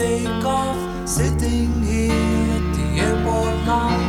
take off sitting here at the airport now.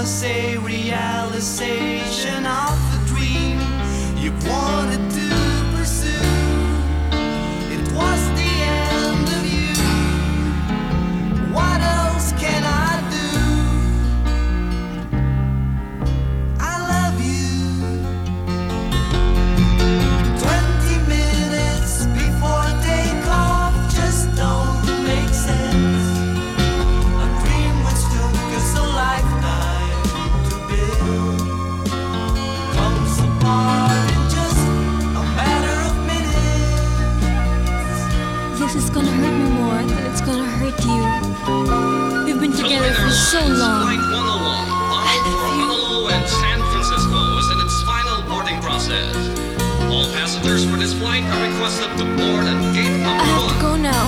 Was a realization of the dream. You wanted so long. Flight 101, bound for Honolulu and San Francisco, is in its final boarding process. All passengers for this flight are requested to board at gate number I number have to one. go now.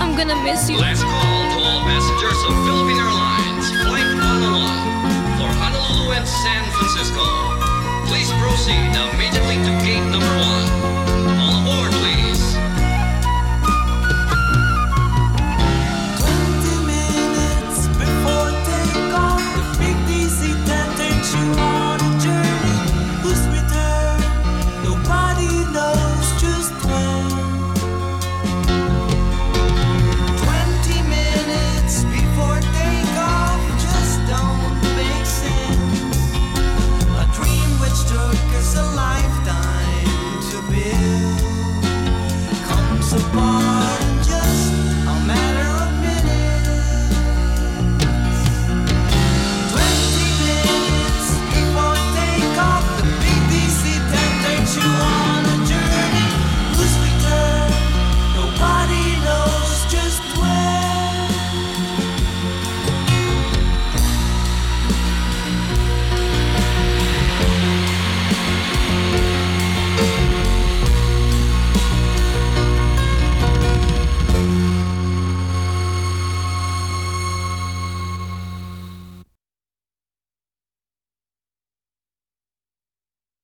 I'm gonna miss you. Last call to all passengers of Philippine Airlines, Flight 101, for Honolulu and San Francisco. Please proceed